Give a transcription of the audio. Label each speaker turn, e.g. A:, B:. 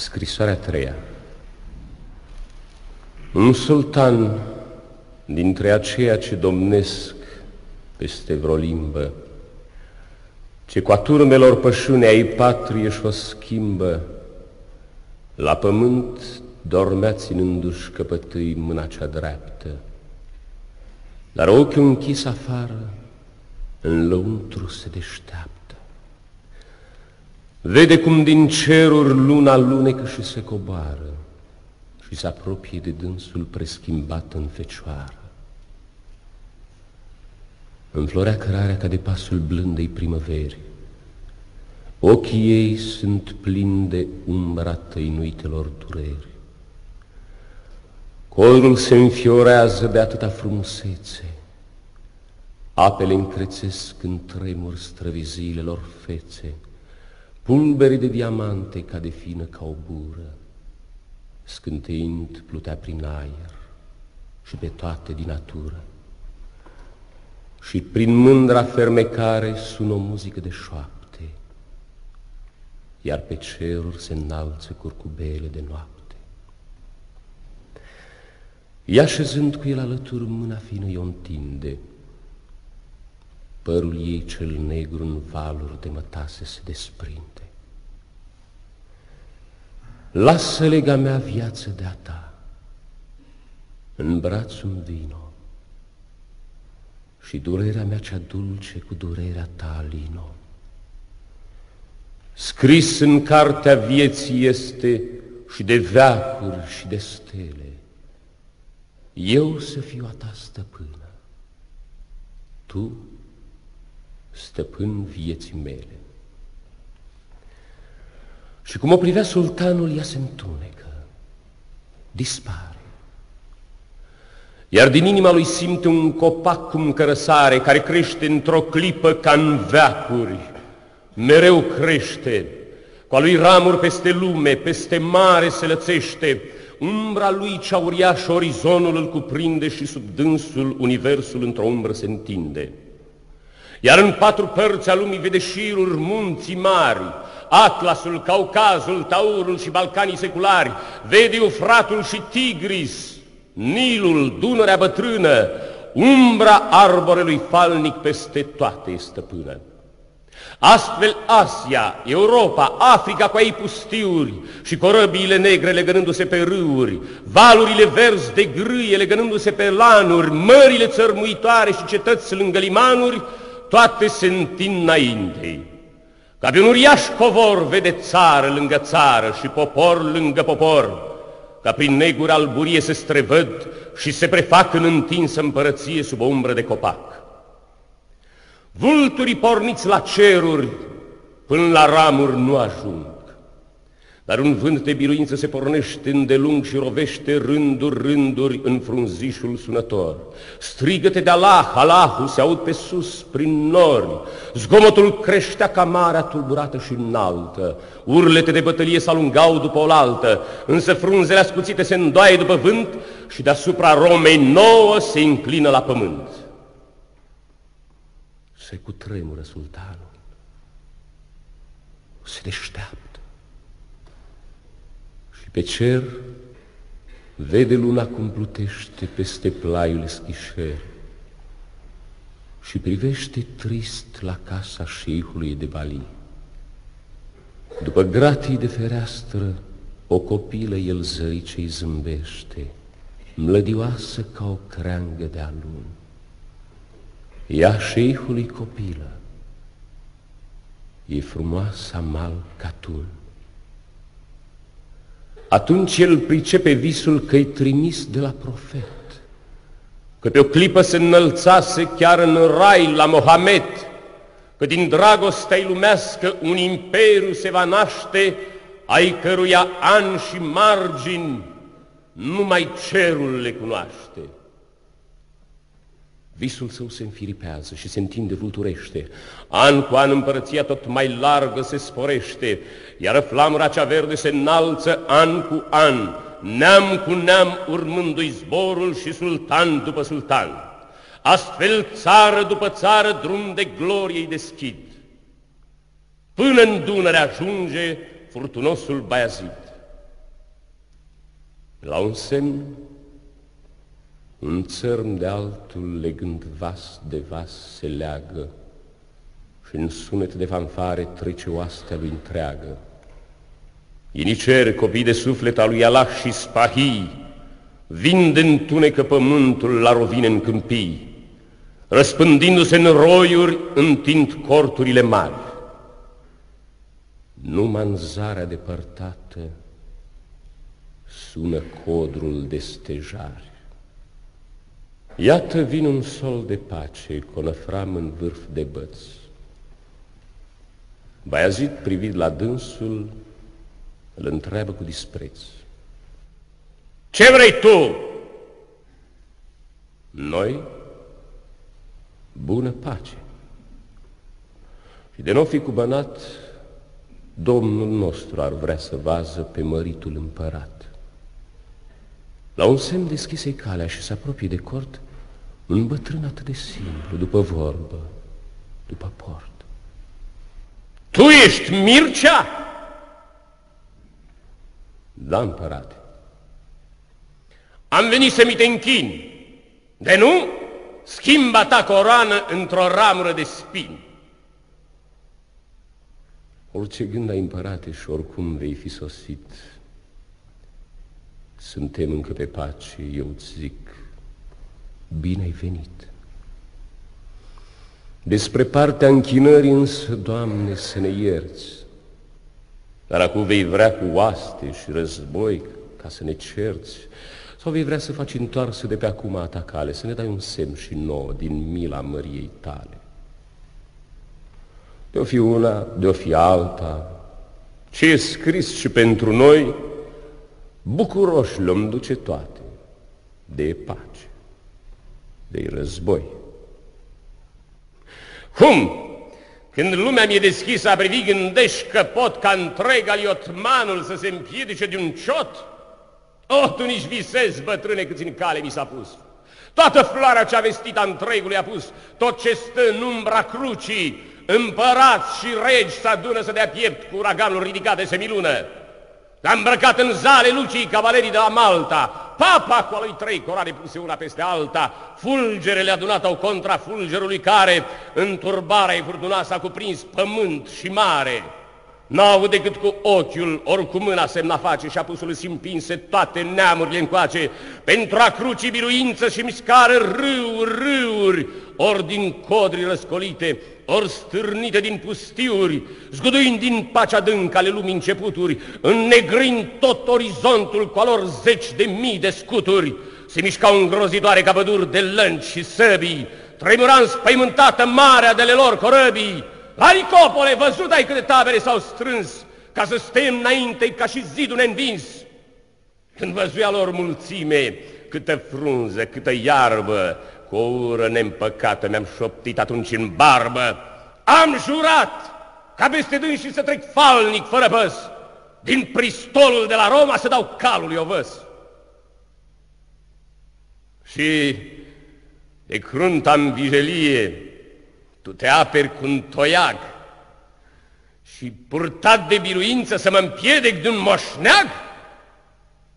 A: Scrisoarea treia Un sultan dintre aceia ce domnesc peste vreo limbă, ce cu turmelor pășune ai patrie și o schimbă, la pământ dormea ținându-și căpătâi mâna cea dreaptă, dar ochiul închis afară, în lăuntru se deșteaptă. Vede cum din ceruri luna lunecă și se coboară și se apropie de dânsul preschimbat în fecioară. Înflorea cărarea ca de pasul blândei primăveri. Ochii ei sunt plini de umbra tăinuitelor dureri. Corul se înfiorează de atâta frumusețe. Apele încrețesc în tremur străviziilor fețe, Pulberi de diamante ca de fină ca o bură, Scânteind plutea prin aer și pe toate din natură. Și prin mândra fermecare sună o muzică de șoapte, Iar pe ceruri se înalță curcubele de noapte. Ea șezând cu el alături, mâna fină i-o întinde. Părul ei cel negru în valuri de mătase se desprinde. Lasă lega mea viață de-a ta, în brațul vino, și durerea mea cea dulce cu durerea ta lino. Scris în cartea vieții este și de veacuri și de stele, eu să fiu a ta stăpână, tu stăpân vieții mele. Și cum o privea sultanul, ea se întunecă, dispare. Iar din inima lui simte un copac cum cărăsare, care crește într-o clipă ca în veacuri, mereu crește, cu a lui ramuri peste lume, peste mare se lățește, Umbra lui cea uriașă, orizonul îl cuprinde și sub dânsul universul într-o umbră se întinde. Iar în patru părți a lumii vede șiruri munții mari, Atlasul, Caucazul, Taurul și Balcanii seculari, vede Eufratul și Tigris, Nilul, Dunărea bătrână, umbra arborelui falnic peste toate este stăpână. Astfel Asia, Europa, Africa cu ei pustiuri și corăbiile negre legănându-se pe râuri, valurile verzi de grâie legănându-se pe lanuri, mările țărmuitoare și cetăți lângă limanuri, toate se întind înainte. Ca pe un uriaș covor vede țară lângă țară și popor lângă popor, ca prin neguri alburie se strevăd și se prefac în întinsă împărăție sub o umbră de copac. Vulturii porniți la ceruri până la ramuri nu ajung. Dar un vânt de biruință se pornește îndelung și rovește rânduri, rânduri în frunzișul sunător. Strigăte de Allah, Allahul se aud pe sus, prin nori. Zgomotul creștea ca marea tulburată și înaltă. Urlete de bătălie s-alungau după oaltă, însă frunzele ascuțite se îndoaie după vânt și deasupra Romei nouă se înclină la pământ se cutremură sultanul, se deșteaptă și pe cer vede luna cum plutește peste plaiul schișer și privește trist la casa șeihului de Bali. După gratii de fereastră, o copilă el zăricei zâmbește, mlădioasă ca o creangă de alun. Ea șeihului copilă, e frumoasă Amal Catun. Atunci el pricepe visul că-i trimis de la profet, că pe o clipă se înălțase chiar în rai la Mohamed, că din dragostea lumească un imperiu se va naște, ai căruia ani și margini numai cerul le cunoaște. Visul său se înfiripează și se întinde vulturește. An cu an împărăția tot mai largă se sporește, iar flamura cea verde se înalță an cu an, neam cu neam urmându-i zborul și sultan după sultan. Astfel țară după țară drum de glorie deschid. Până în Dunăre ajunge furtunosul Baiazid. La un semn, un țărm de altul legând vas de vas se leagă și în sunet de fanfare trece oastea lui întreagă. Inicer, copii de suflet al lui Allah și spahii, vin de întunecă pământul la rovine în câmpii, răspândindu-se în roiuri, întind corturile mari. Numai în zarea depărtată sună codrul de stejari. Iată vin un sol de pace, conăfram în vârf de băț. Baiazid, privit la dânsul, îl întreabă cu dispreț. Ce vrei tu? Noi, bună pace. Și de nu fi cubănat, Domnul nostru ar vrea să vază pe măritul împărat. La un semn deschise calea și se apropie de cort un bătrân atât de simplu, după vorbă, după port. Tu ești Mircea? Da, împărate. Am venit să mi te închin. De nu, schimba ta coroană într-o ramură de spini. Orice gând ai împărate și oricum vei fi sosit, suntem încă pe pace, eu îți zic, bine ai venit. Despre partea închinării însă, Doamne, să ne ierți. Dar acum vei vrea cu oaste și război ca să ne cerți, sau vei vrea să faci întoarsă de pe acum a ta cale, să ne dai un semn și nouă din mila măriei tale. De-o fi una, de-o fi alta, ce e scris și pentru noi, bucuroși le duce toate, de pace, de război. Cum? Când lumea mi-e deschisă a privi, gândești că pot ca întreg aliotmanul să se împiedice de un ciot? Oh, tu nici visezi, bătrâne, cât în cale mi s-a pus. Toată floarea cea vestită a întregului a pus, tot ce stă în umbra crucii, împărați și regi să adună să dea piept cu uraganul ridicat de semilună. L-a îmbrăcat în zale lucii cavalerii de la Malta, papa cu a lui trei corane puse una peste alta, fulgerele adunate au contra fulgerului care, în turbarea furtuna s-a cuprins pământ și mare. N-au decât cu ochiul, ori cu mâna semna face și apusul îți împinse toate neamurile încoace, pentru a cruci biruință și miscară râuri, râuri, ori din codri răscolite, ori stârnite din pustiuri, zguduind din pacea adâncă ale lumii începuturi, înnegrind tot orizontul cu alor zeci de mii de scuturi, se mișcau îngrozitoare ca păduri de lânci și săbii, tremura înspăimântată marea de lor corăbii, la Nicopole, văzut ai câte tabere s-au strâns ca să stem înainte ca și zidul neînvins. Când văzuia lor mulțime, câtă frunză, câtă iarbă, cu o ură neîmpăcată mi-am șoptit atunci în barbă, am jurat ca peste dânsii să trec falnic fără băs, din pristolul de la Roma să dau calul ovăs. Și de crunta în vijelie, tu te aperi cu un toiag și purtat de biruință să mă împiedec de un moșneag?